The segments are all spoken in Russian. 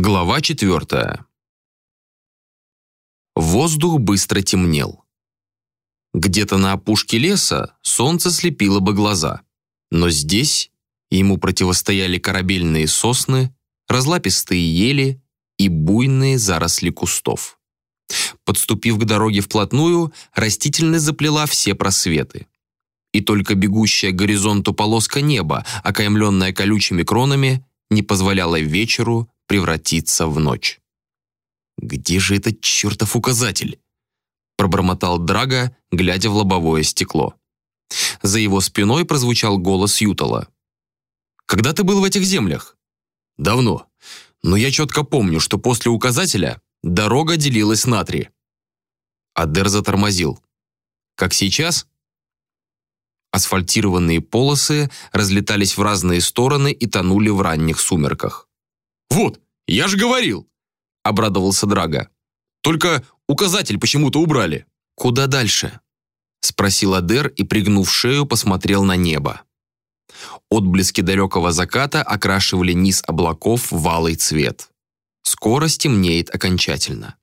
Глава четвертая. Воздух быстро темнел. Где-то на опушке леса солнце слепило бы глаза, но здесь ему противостояли корабельные сосны, разлапистые ели и буйные заросли кустов. Подступив к дороге вплотную, растительность заплела все просветы. И только бегущая к горизонту полоска неба, окаймленная колючими кронами, не позволяла вечеру превратиться в ночь. «Где же этот чертов указатель?» пробормотал Драга, глядя в лобовое стекло. За его спиной прозвучал голос Ютала. «Когда ты был в этих землях?» «Давно. Но я четко помню, что после указателя дорога делилась на три». Адер затормозил. «Как сейчас?» Асфальтированные полосы разлетались в разные стороны и тонули в ранних сумерках. «Вот, я же говорил!» – обрадовался Драга. «Только указатель почему-то убрали». «Куда дальше?» – спросил Адер и, пригнув шею, посмотрел на небо. Отблески далекого заката окрашивали низ облаков в алый цвет. Скоро стемнеет окончательно.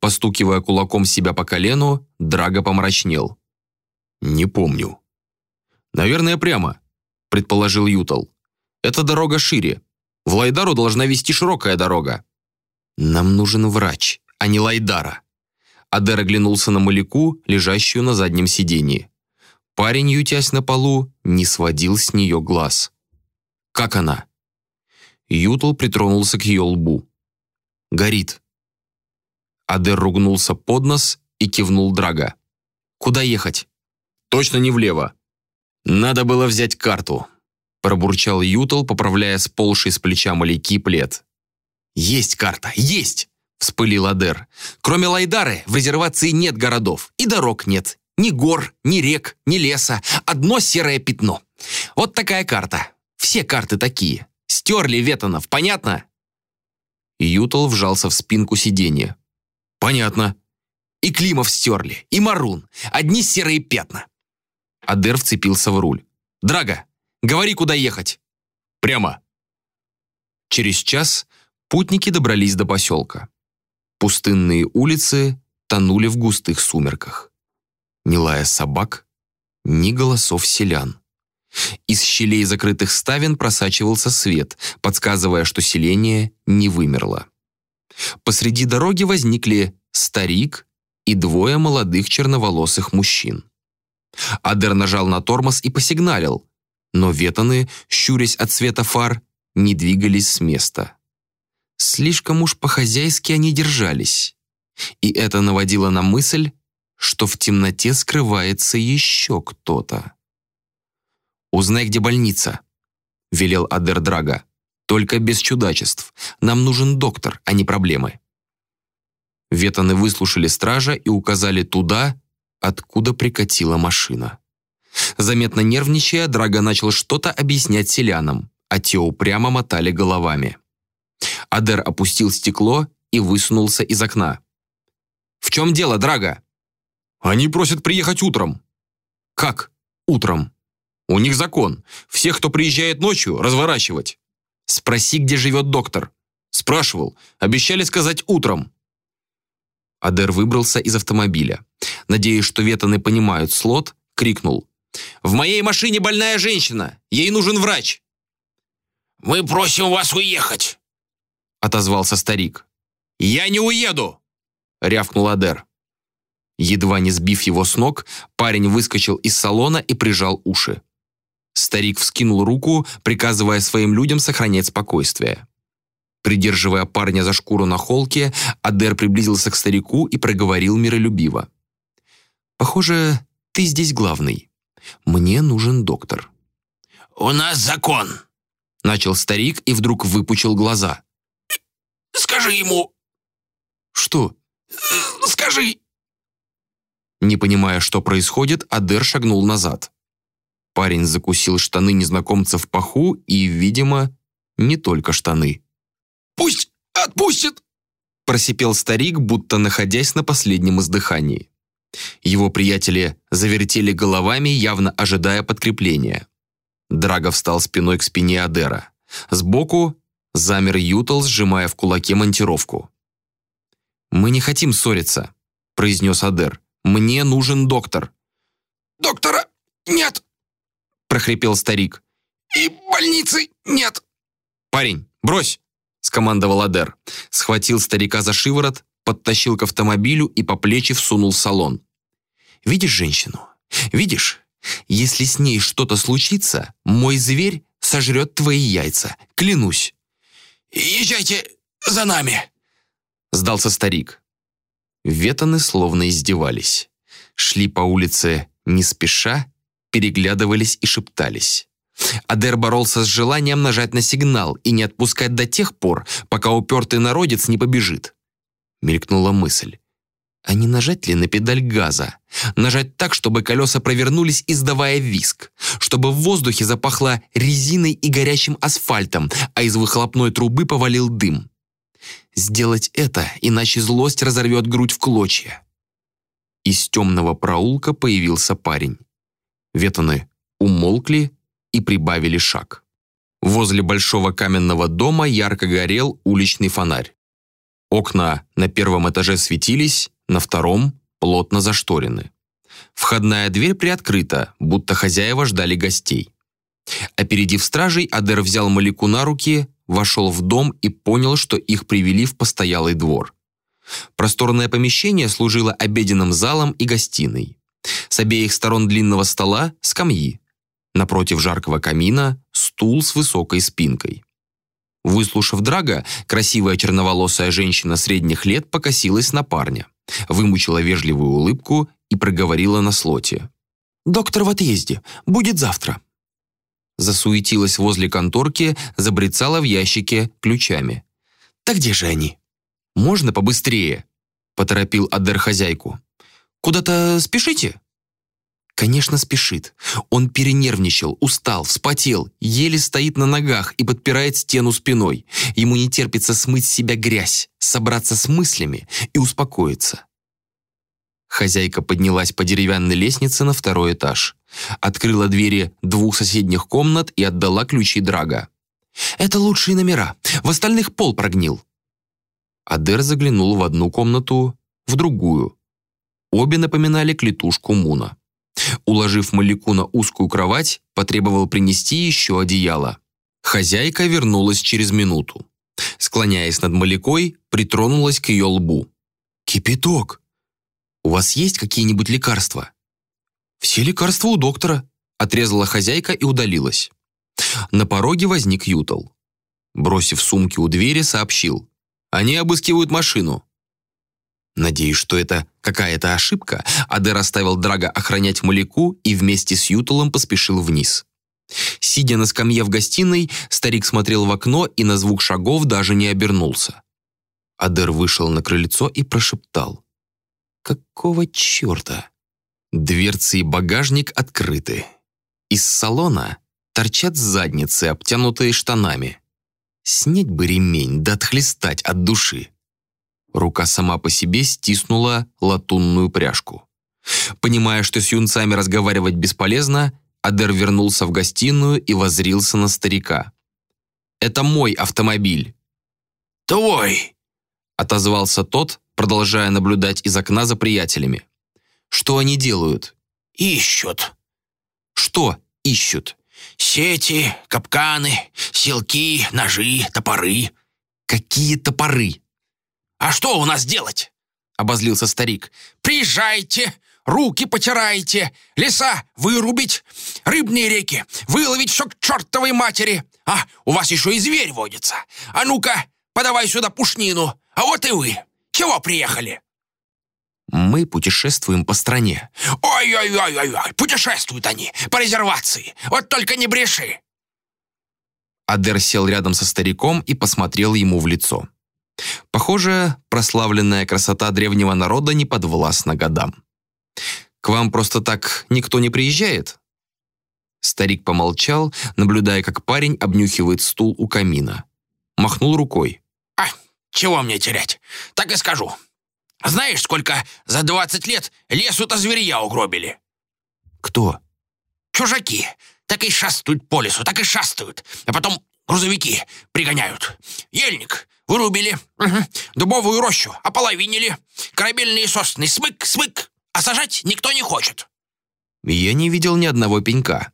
Постукивая кулаком себя по колену, Драго помрачнел. «Не помню». «Наверное, прямо», – предположил Ютал. «Эта дорога шире. В Лайдару должна вести широкая дорога». «Нам нужен врач, а не Лайдара». Адер оглянулся на Маляку, лежащую на заднем сиденье. Парень, ютясь на полу, не сводил с нее глаз. «Как она?» Ютл притронулся к ее лбу. «Горит». Адер ругнулся под нос и кивнул Драга. «Куда ехать?» «Точно не влево. Надо было взять карту», пробурчал Ютл, поправляя сползший с плеча маляки плед. «Есть карта, есть!» – вспылил Адер. «Кроме Лайдары в резервации нет городов, и дорог нет. Ни гор, ни рек, ни леса. Одно серое пятно. Вот такая карта. Все карты такие. Стерли Ветанов, понятно?» Ютл вжался в спинку сиденья. «Понятно». «И Климов стерли, и Марун. Одни серые пятна». Адер вцепился в руль. «Драга, Говори, куда ехать». «Прямо». Через час путники добрались до поселка. Пустынные улицы тонули в густых сумерках. Ни лая собак, ни голосов селян. Из щелей закрытых ставен просачивался свет, подсказывая, что селение не вымерло. Посреди дороги возникли старик и двое молодых черноволосых мужчин. Адер нажал на тормоз и посигналил, но ветаны, щурясь от света фар, не двигались с места. Слишком уж по-хозяйски они держались. И это наводило на мысль, что в темноте скрывается еще кто-то. «Узнай, где больница», — велел Адер Драга. «Только без чудачеств. Нам нужен доктор, а не проблемы». Ветаны выслушали стража и указали туда, откуда прикатила машина. Заметно нервничая, Драго начал что-то объяснять селянам, а те упрямо мотали головами. Адер опустил стекло и высунулся из окна. «В чем дело, Драго?» «Они просят приехать утром». «Как? Утром?» «У них закон. Всех, кто приезжает ночью, разворачивать». «Спроси, где живет доктор». «Спрашивал. Обещали сказать утром». Адер выбрался из автомобиля. Надеясь, что ветаны понимают слот, крикнул. В моей машине больная женщина. Ей нужен врач». «Мы просим вас уехать», — отозвался старик. «Я не уеду», — рявкнул Адер. Едва не сбив его с ног, парень выскочил из салона и прижал уши. Старик вскинул руку, приказывая своим людям сохранять спокойствие. Придерживая парня за шкуру на холке, Адер приблизился к старику и проговорил миролюбиво. «Похоже, ты здесь главный. Мне нужен доктор». «У нас закон», — начал старик и вдруг выпучил глаза. «Скажи ему». «Что?» «Скажи». Не понимая, что происходит, Адер шагнул назад. Парень закусил штаны незнакомца в паху и, видимо, не только штаны. «Пусть отпустит!» просипел старик, будто находясь на последнем издыхании. Его приятели завертели головами, явно ожидая подкрепления. Драго встал спиной к спине Адера. Сбоку Замер Ютал, сжимая в кулаке монтировку. «Мы не хотим ссориться», — произнес Адер. «Мне нужен доктор». «Доктора нет!» — прохрипел старик. «И больницы нет!» «Парень, брось!» — скомандовал Адер. Схватил старика за шиворот, подтащил к автомобилю и по плечи всунул в салон. «Видишь женщину? Видишь? Если с ней что-то случится, мой зверь сожрет твои яйца, клянусь». «Езжайте за нами!» — сдался старик. Ветаны словно издевались. Шли по улице не спеша, переглядывались и шептались. Адер боролся с желанием нажать на сигнал и не отпускать до тех пор, пока упертый народец не побежит. Мелькнула мысль. А не нажать ли на педаль газа? Нажать так, чтобы колеса провернулись, издавая виск, чтобы в воздухе запахло резиной и горящим асфальтом, а из выхлопной трубы повалил дым. Сделать это, иначе злость разорвет грудь в клочья. Из темного проулка появился парень. Ветаны умолкли и прибавили шаг. Возле большого каменного дома ярко горел уличный фонарь. Окна на первом этаже светились, на втором плотно зашторены. Входная дверь приоткрыта, будто хозяева ждали гостей. Опередив стражей, Адер взял Малику на руки, вошел в дом и понял, что их привели в постоялый двор. Просторное помещение служило обеденным залом и гостиной. С обеих сторон длинного стола – скамьи. Напротив жаркого камина – стул с высокой спинкой. Выслушав Драга, красивая черноволосая женщина средних лет покосилась на парня, вымучила вежливую улыбку и проговорила на слоте. «Доктор в отъезде. Будет завтра» засуетилась возле конторки, забрецала в ящике ключами. «Так где же они?» «Можно побыстрее?» – поторопил Адер хозяйку. «Куда-то спешите?» Конечно, спешит. Он перенервничал, устал, вспотел, еле стоит на ногах и подпирает стену спиной. Ему не терпится смыть с себя грязь, собраться с мыслями и успокоиться. Хозяйка поднялась по деревянной лестнице на второй этаж. Открыла двери двух соседних комнат и отдала ключи Драга. «Это лучшие номера. В остальных пол прогнил». Адер заглянул в одну комнату, в другую. Обе напоминали клетушку Муна. Уложив Маляку на узкую кровать, потребовал принести еще одеяло. Хозяйка вернулась через минуту. Склоняясь над Малякой, притронулась к ее лбу. «Кипяток!» «У вас есть какие-нибудь лекарства?» «Все лекарства у доктора», — отрезала хозяйка и удалилась. На пороге возник Ютал. Бросив сумки у двери, сообщил. «Они обыскивают машину». Надеюсь, что это какая-то ошибка, Адер оставил Драга охранять Маляку и вместе с Юталом поспешил вниз. Сидя на скамье в гостиной, старик смотрел в окно и на звук шагов даже не обернулся. Адер вышел на крыльцо и прошептал. Какого черта? Дверцы и багажник открыты. Из салона торчат задницы, обтянутые штанами. Снять бы ремень, да отхлестать от души. Рука сама по себе стиснула латунную пряжку. Понимая, что с юнцами разговаривать бесполезно, Адер вернулся в гостиную и возрился на старика. «Это мой автомобиль». «Твой!» — отозвался тот, продолжая наблюдать из окна за приятелями. «Что они делают?» «Ищут». «Что ищут?» «Сети, капканы, силки, ножи, топоры». «Какие топоры?» «А что у нас делать?» — обозлился старик. «Приезжайте, руки потирайте, леса вырубить, рыбные реки выловить все к чертовой матери. А, у вас еще и зверь водится. А ну-ка, подавай сюда пушнину. А вот и вы. Чего приехали?» «Мы путешествуем по стране». «Ой-ой-ой-ой, путешествуют они по резервации. Вот только не бреши». Адер сел рядом со стариком и посмотрел ему в лицо. Похоже, прославленная красота древнего народа не подвластна годам. «К вам просто так никто не приезжает?» Старик помолчал, наблюдая, как парень обнюхивает стул у камина. Махнул рукой. Чего мне терять? Так и скажу. Знаешь, сколько за 20 лет лесу-то зверья угробили? Кто? Чужаки. Так и шастают по лесу, так и шастают. А потом грузовики пригоняют. Ельник вырубили, угу. дубовую рощу ополовинили, корабельные сосны смык-смык, а сажать никто не хочет. Я не видел ни одного пенька.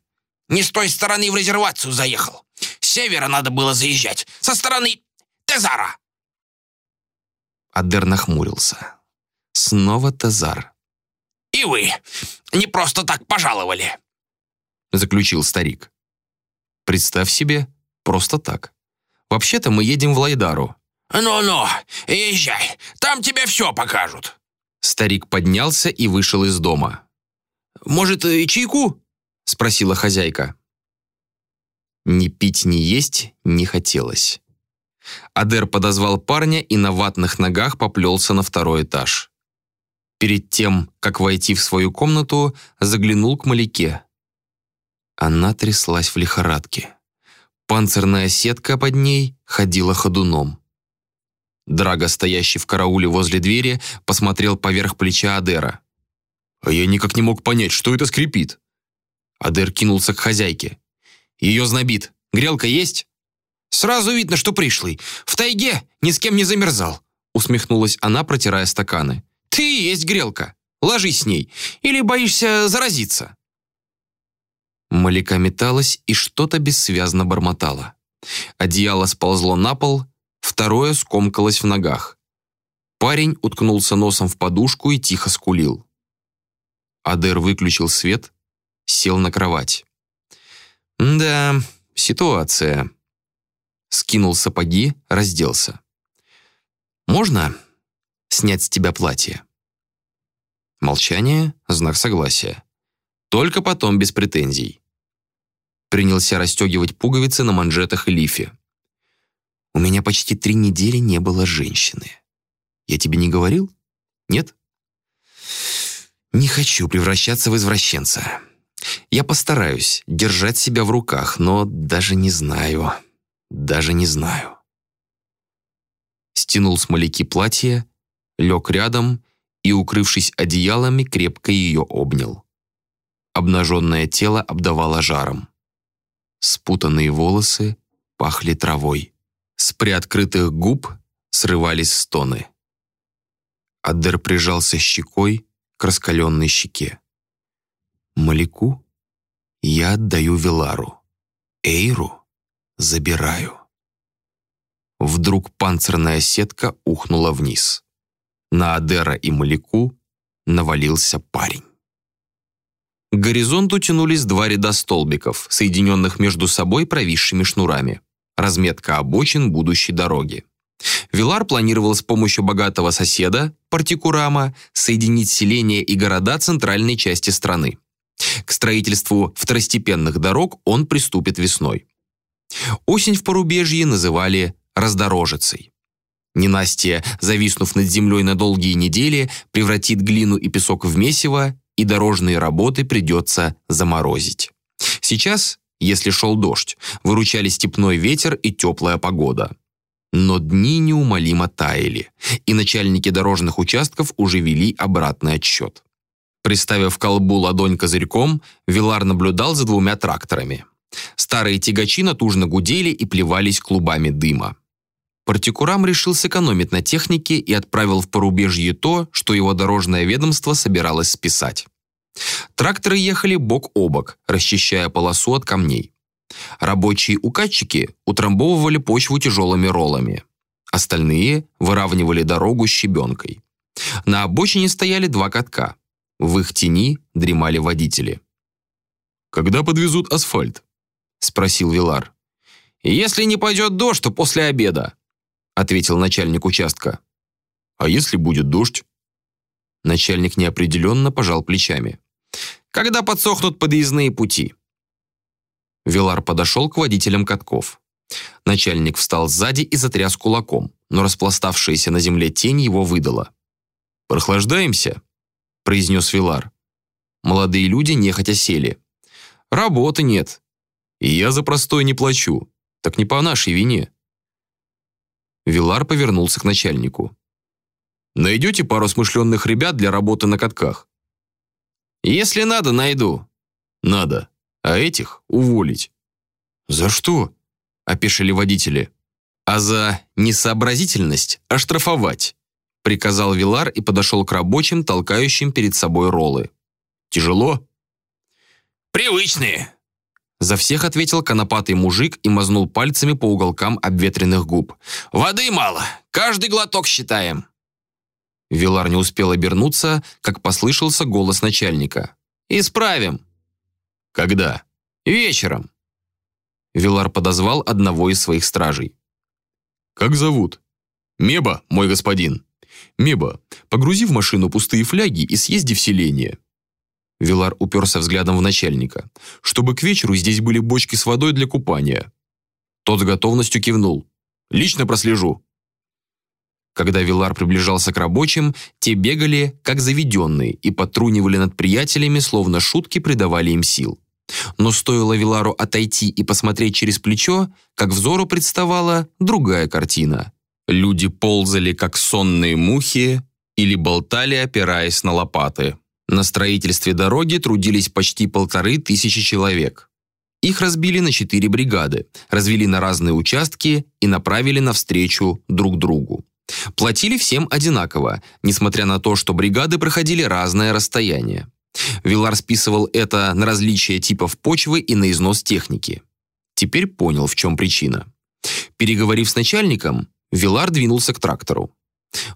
Не с той стороны в резервацию заехал. С севера надо было заезжать, со стороны Тезара. Адер нахмурился. Снова Тезар. «И вы не просто так пожаловали», — заключил старик. «Представь себе, просто так. Вообще-то мы едем в Лайдару». «Ну-ну, езжай, там тебе все покажут». Старик поднялся и вышел из дома. «Может, чайку?» — спросила хозяйка. Ни пить, ни есть не хотелось. Адер подозвал парня и на ватных ногах поплелся на второй этаж. Перед тем, как войти в свою комнату, заглянул к Маляке. Она тряслась в лихорадке. Панцирная сетка под ней ходила ходуном. Драго, стоящий в карауле возле двери, посмотрел поверх плеча Адера. «А я никак не мог понять, что это скрипит». Адер кинулся к хозяйке. «Ее знобит. Грелка есть?» Сразу видно, что пришлый. В тайге ни с кем не замерзал», усмехнулась она, протирая стаканы. «Ты есть грелка. Ложись с ней. Или боишься заразиться?» Малика металась и что-то бессвязно бормотала. Одеяло сползло на пол, второе скомкалось в ногах. Парень уткнулся носом в подушку и тихо скулил. Адер выключил свет, сел на кровать. «Да, ситуация», скинул сапоги, разделся. «Можно снять с тебя платье?» Молчание — знак согласия. Только потом без претензий. Принялся расстегивать пуговицы на манжетах и лифе. «У меня почти три недели не было женщины. Я тебе не говорил? Нет?» «Не хочу превращаться в извращенца. Я постараюсь держать себя в руках, но даже не знаю...» Даже не знаю. Стянул с Маляки платье, лег рядом и, укрывшись одеялами, крепко ее обнял. Обнаженное тело обдавало жаром. Спутанные волосы пахли травой. С приоткрытых губ срывались стоны. Адер прижался щекой к раскаленной щеке. Маляку я отдаю Вилару. Эйру забираю. Вдруг панцирная сетка ухнула вниз. На Адера и Маляку навалился парень. К горизонту тянулись два ряда столбиков, соединенных между собой провисшими шнурами. Разметка обочин будущей дороги. Вилар планировал с помощью богатого соседа, партикурама, соединить селения и города центральной части страны. К строительству второстепенных дорог он приступит весной. Осень в порубежье называли раздорожицей. Ненастье, зависнув над землей на долгие недели, превратит глину и песок в месиво, и дорожные работы придется заморозить. Сейчас, если шел дождь, выручали степной ветер и теплая погода. Но дни неумолимо таяли, и начальники дорожных участков уже вели обратный отсчет. Приставив колбу ладонь козырьком, Вилар наблюдал за двумя тракторами. Старые тягачи натужно гудели и плевались клубами дыма. Партикурам решил сэкономить на технике и отправил в порубежье то, что его дорожное ведомство собиралось списать. Тракторы ехали бок о бок, расчищая полосу от камней. Рабочие укатчики утрамбовывали почву тяжелыми роллами. Остальные выравнивали дорогу щебенкой. На обочине стояли два катка. В их тени дремали водители. «Когда подвезут асфальт?» — спросил Вилар. «Если не пойдет дождь, то после обеда», — ответил начальник участка. «А если будет дождь?» Начальник неопределенно пожал плечами. «Когда подсохнут подъездные пути?» Вилар подошел к водителям катков. Начальник встал сзади и затряс кулаком, но распластавшаяся на земле тень его выдала. «Прохлаждаемся?» – произнес Вилар. Молодые люди нехотя сели. «Работы нет», и я за простой не плачу. Так не по нашей вине. Вилар повернулся к начальнику. Найдете пару смышленных ребят для работы на катках? Если надо, найду. Надо. А этих уволить. За что? опешили водители. «А за несообразительность оштрафовать», приказал Вилар и подошел к рабочим, толкающим перед собой роллы. «Тяжело?» «Привычные», за всех ответил конопатый мужик и мазнул пальцами по уголкам обветренных губ. «Воды мало. Каждый глоток считаем». Вилар не успел обернуться, как послышался голос начальника. «Исправим». «Когда?» «Вечером». Вилар подозвал одного из своих стражей. «Как зовут?» «Меба, мой господин». «Меба, погрузи в машину пустые фляги и съезди в селение». Вилар уперся взглядом в начальника. «Чтобы к вечеру здесь были бочки с водой для купания». Тот с готовностью кивнул. «Лично прослежу». Когда Вилар приближался к рабочим, те бегали, как заведенные, и потрунивали над приятелями, словно шутки придавали им сил. Но стоило Вилару отойти и посмотреть через плечо, как взору представала другая картина. Люди ползали, как сонные мухи, или болтали, опираясь на лопаты. На строительстве дороги трудились почти полторы тысячи человек. Их разбили на четыре бригады, развели на разные участки и направили навстречу друг другу. Платили всем одинаково, несмотря на то, что бригады проходили разное расстояние. Вилар списывал это на различие типов почвы и на износ техники. Теперь понял, в чем причина. Переговорив с начальником, Вилар двинулся к трактору.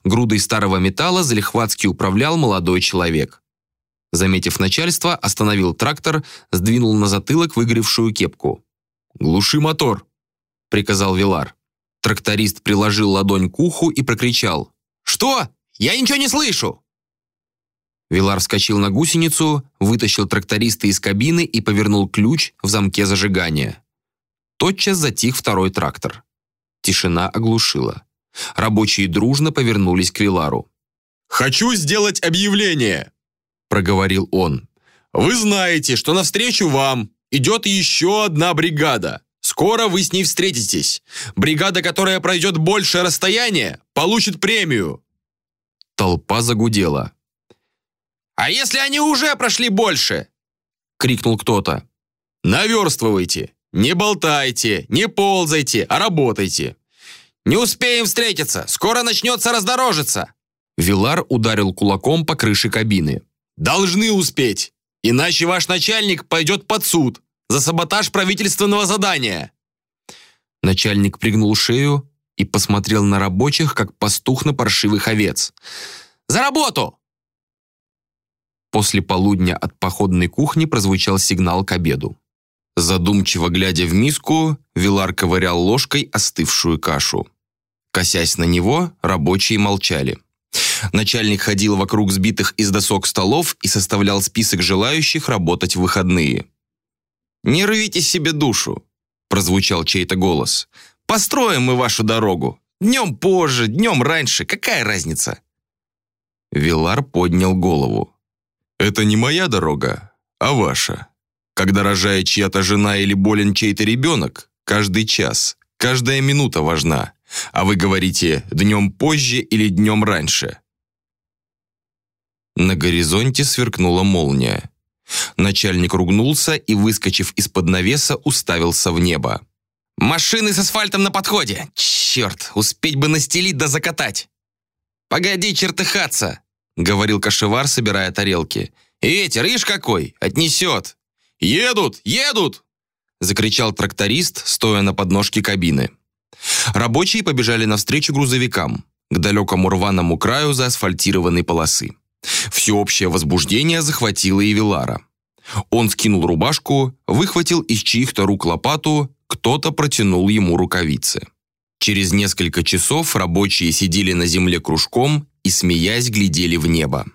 Грудой старого металла залихватски управлял молодой человек. Заметив начальство, остановил трактор, сдвинул на затылок выгоревшую кепку. «Глуши мотор», — приказал Вилар. Тракторист приложил ладонь к уху и прокричал. «Что? Я ничего не слышу!» Вилар вскочил на гусеницу, вытащил тракториста из кабины и повернул ключ в замке зажигания. Тотчас затих второй трактор. Тишина оглушила. Рабочие дружно повернулись к Вилару. «Хочу сделать объявление!» проговорил он. «Вы знаете, что навстречу вам идет еще одна бригада. Скоро вы с ней встретитесь. Бригада, которая пройдет большее расстояние, получит премию». Толпа загудела. «А если они уже прошли больше?» — крикнул кто-то. «Наверстывайте, не болтайте, не ползайте, а работайте». «Не успеем встретиться, скоро начнется раздорожиться». Вилар ударил кулаком по крыше кабины. Должны успеть, иначе ваш начальник пойдет под суд за саботаж правительственного задания. Начальник пригнул шею и посмотрел на рабочих, как пастух на паршивых овец. «За работу!» После полудня от походной кухни прозвучал сигнал к обеду. Задумчиво глядя в миску, Вилар ковырял ложкой остывшую кашу. Косясь на него, рабочие молчали. Начальник ходил вокруг сбитых из досок столов и составлял список желающих работать в выходные. «Не рвите себе душу», – прозвучал чей-то голос. «Построим мы вашу дорогу. Днем позже, днем раньше, какая разница?» Вилар поднял голову. «Это не моя дорога, а ваша. Когда рожает чья-то жена или болен чей-то ребенок, каждый час, каждая минута важна. А вы говорите «днем позже» или «днем раньше». На горизонте сверкнула молния. Начальник ругнулся и, выскочив из-под навеса, уставился в небо. «Машины с асфальтом на подходе! Черт, успеть бы настелить да закатать!» «Погоди чертыхаться!» — говорил кошевар, собирая тарелки. «Ветер, ишь какой! Отнесет!» «Едут! Едут!» — закричал тракторист, стоя на подножке кабины. Рабочие побежали навстречу грузовикам, к далекому рваному краю заасфальтированной полосы. Всеобщее возбуждение захватило и Вилара. Он скинул рубашку, выхватил из чьих-то рук лопату, кто-то протянул ему рукавицы. Через несколько часов рабочие сидели на земле кружком и, смеясь, глядели в небо.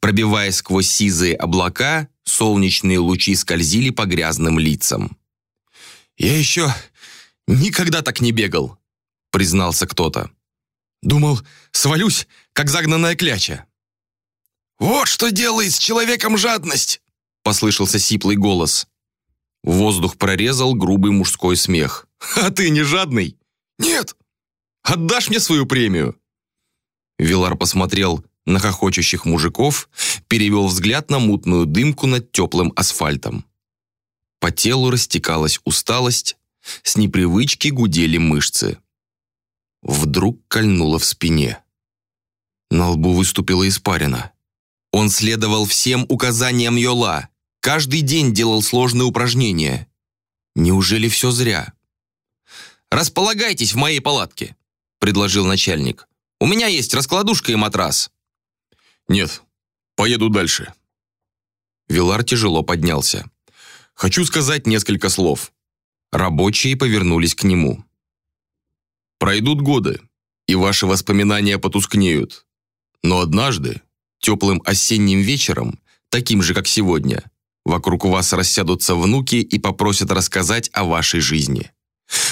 Пробиваясь сквозь сизые облака, солнечные лучи скользили по грязным лицам. «Я еще никогда так не бегал», — признался кто-то. «Думал, свалюсь, как загнанная кляча». «Вот что делает с человеком жадность!» — послышался сиплый голос. Воздух прорезал грубый мужской смех. «А ты не жадный?» «Нет». «Отдашь мне свою премию?» Вилар посмотрел на хохочущих мужиков, перевел взгляд на мутную дымку над теплым асфальтом. По телу растекалась усталость, С непривычки гудели мышцы. Вдруг кольнуло в спине. На лбу выступила испарина. Он следовал всем указаниям Йола. Каждый день делал сложные упражнения. Неужели все зря? «Располагайтесь в моей палатке», — предложил начальник. «У меня есть раскладушка и матрас». «Нет, поеду дальше». Вилар тяжело поднялся. «Хочу сказать несколько слов». Рабочие повернулись к нему. «Пройдут годы, и ваши воспоминания потускнеют. Но однажды, теплым осенним вечером, таким же, как сегодня, вокруг вас рассядутся внуки и попросят рассказать о вашей жизни.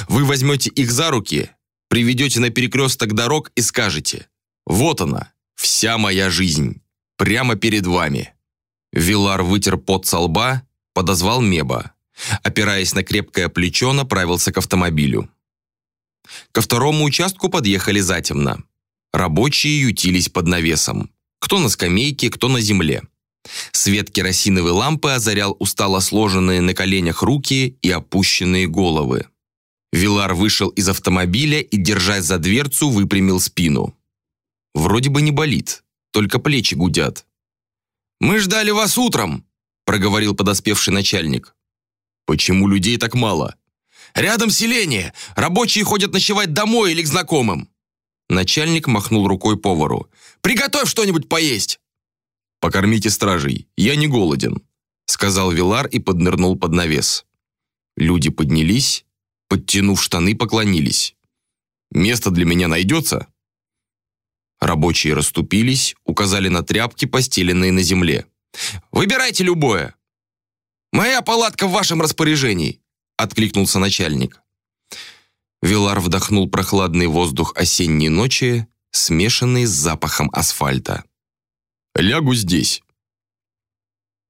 Вы возьмете их за руки, приведете на перекресток дорог и скажете «Вот она, вся моя жизнь, прямо перед вами». Вилар вытер пот со лба, подозвал Меба. Опираясь на крепкое плечо, направился к автомобилю. Ко второму участку подъехали затемно. Рабочие ютились под навесом. Кто на скамейке, кто на земле. Свет керосиновой лампы озарял устало сложенные на коленях руки и опущенные головы. Вилар вышел из автомобиля и, держась за дверцу, выпрямил спину. Вроде бы не болит, только плечи гудят. «Мы ждали вас утром», — проговорил подоспевший начальник. «Почему людей так мало?» «Рядом селение. Рабочие ходят ночевать домой или к знакомым». Начальник махнул рукой повару. «Приготовь что-нибудь поесть!» «Покормите стражей, я не голоден», сказал Вилар и поднырнул под навес. Люди поднялись, подтянув штаны, поклонились. «Место для меня найдется?» Рабочие расступились, указали на тряпки, постеленные на земле. «Выбирайте любое!» «Моя палатка в вашем распоряжении!» откликнулся начальник. Вилар вдохнул прохладный воздух осенней ночи, смешанный с запахом асфальта. «Лягу здесь».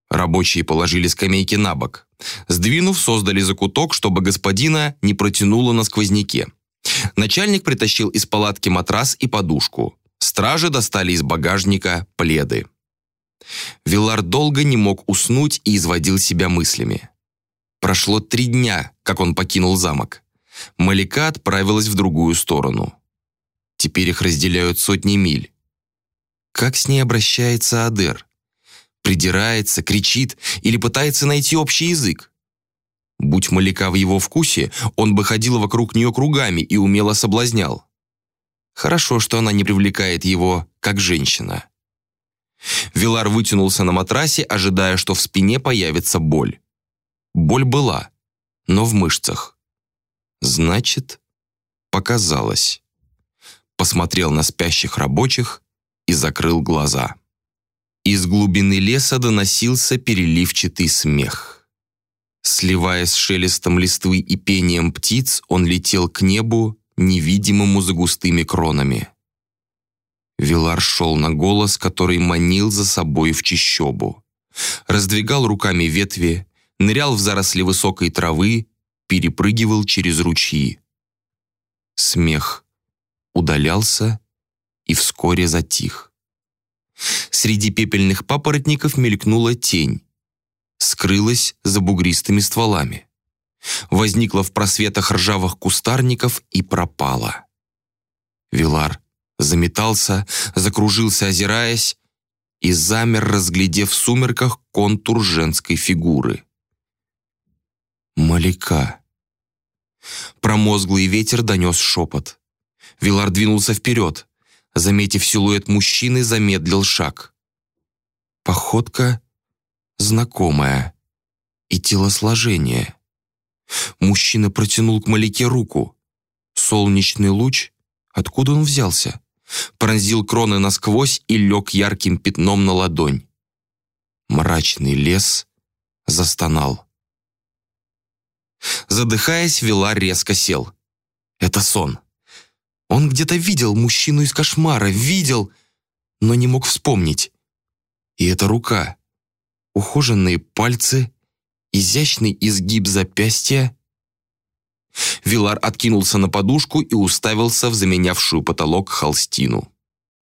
Рабочие положили скамейки на бок. Сдвинув, создали закуток, чтобы господина не протянуло на сквозняке. Начальник притащил из палатки матрас и подушку. Стражи достали из багажника пледы. Вилар долго не мог уснуть и изводил себя мыслями. Прошло три дня, как он покинул замок. Малика отправилась в другую сторону. Теперь их разделяют сотни миль. Как с ней обращается Адер? Придирается, кричит или пытается найти общий язык? Будь Малика в его вкусе, он бы ходил вокруг нее кругами и умело соблазнял. Хорошо, что она не привлекает его, как женщина. Вилар вытянулся на матрасе, ожидая, что в спине появится боль. Боль была, но в мышцах. Значит, показалось. Посмотрел на спящих рабочих и закрыл глаза. Из глубины леса доносился переливчатый смех. Сливаясь с шелестом листвы и пением птиц, он летел к небу, невидимому за густыми кронами. Вилар шел на голос, который манил за собой в чищобу. Раздвигал руками ветви, нырял в заросли высокой травы перепрыгивал через ручьи. Смех удалялся и вскоре затих. Среди пепельных папоротников мелькнула тень, скрылась за бугристыми стволами, возникла в просветах ржавых кустарников и пропала. Вилар заметался, закружился, озираясь, и замер, разглядев в сумерках контур женской фигуры. Маляка. Промозглый ветер донес шепот. Вилар двинулся вперед. Заметив силуэт мужчины, замедлил шаг. Походка знакомая. И телосложение. Мужчина протянул к Маляке руку. Солнечный луч, откуда он взялся, пронзил кроны насквозь и лег ярким пятном на ладонь. Мрачный лес застонал. Задыхаясь, Вилар резко сел. Это сон. Он где-то видел мужчину из кошмара, видел, но не мог вспомнить. И эта рука, ухоженные пальцы, изящный изгиб запястья. Вилар откинулся на подушку и уставился в заменявшую потолок холстину.